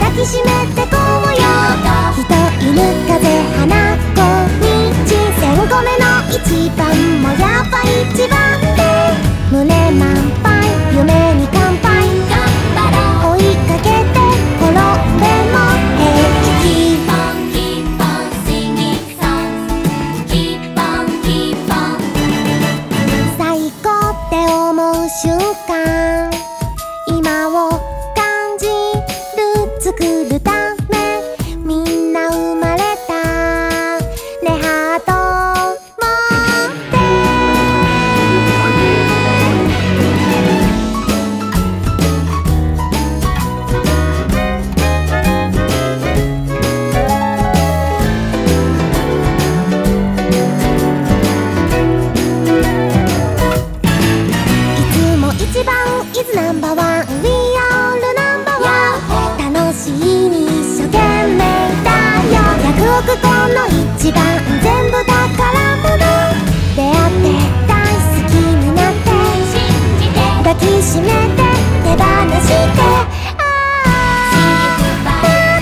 抱きしめてこうよ人犬風花子日線ごめの一番もやばい is ナンバーワン one We are number one. 楽しいに一生懸命だよ。100億個の一番全部だからもの。出会って大好きになって。信じて抱きしめて手放して。ああま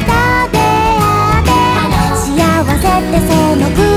た出会って。幸せってその国